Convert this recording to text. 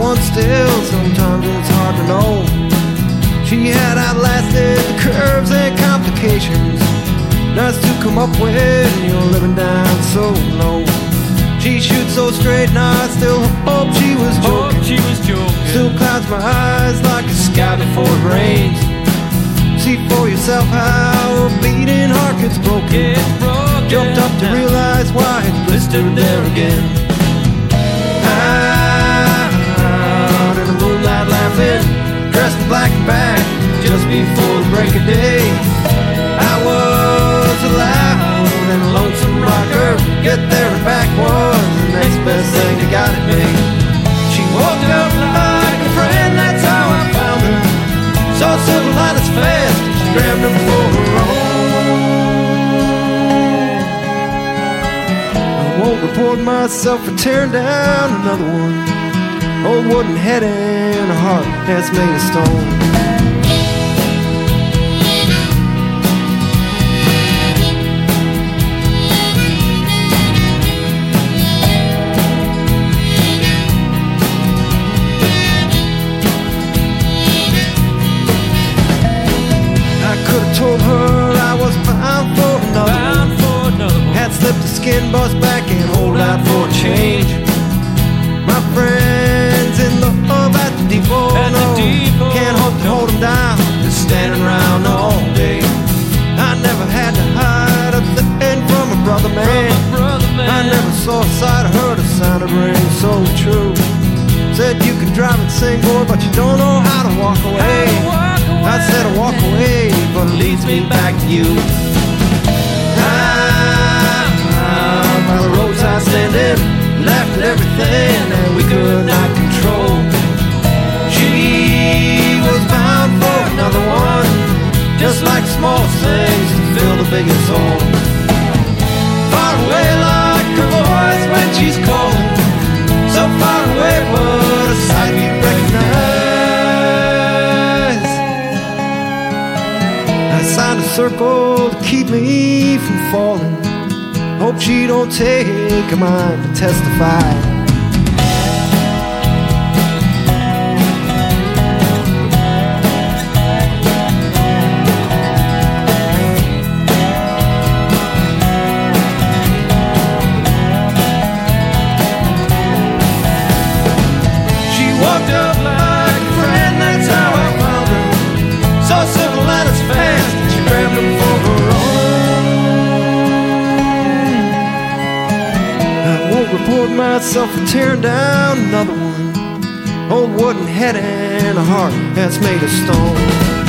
still, sometimes it's hard to know. She had outlasted the curves and complications. Nice to come up when you're living down so low. She shoots so straight, and I still hope she was Hope joking. she was joking. Still clouds my eyes like a sky before it rains. See for yourself how a beating heart gets broken. It's broken. Jumped up to now. realize why it blistered there again. Before the break of day. I was a loud and lonesome rocker. Get there and back was the next best thing that got at me. She walked up like a friend, that's how I found her. Saw silver linings fast, she grabbed them for her own. I won't report myself for tearing down another one. Old wooden head and a heart that's made of stone. Skin bust back and hold out for a change. My friends in love at the depot, At the no, depot, can't hope to hold 'em down. Just standing around all day. I never had to hide a thing from a brother man. From a brother man. I never saw a sight or heard a sound of rain so true. Said you can drive and sing, boy, but you don't know how to walk away. To walk I said I walk away, but it leads me back to you. Biggest hole. Far away like her voice when she's calling, so far away, what a sight you recognize. I signed a circle to keep me from falling. Hope she don't take a mind to testify. Won't myself for tearing down another one. Old wooden head and a heart that's made of stone.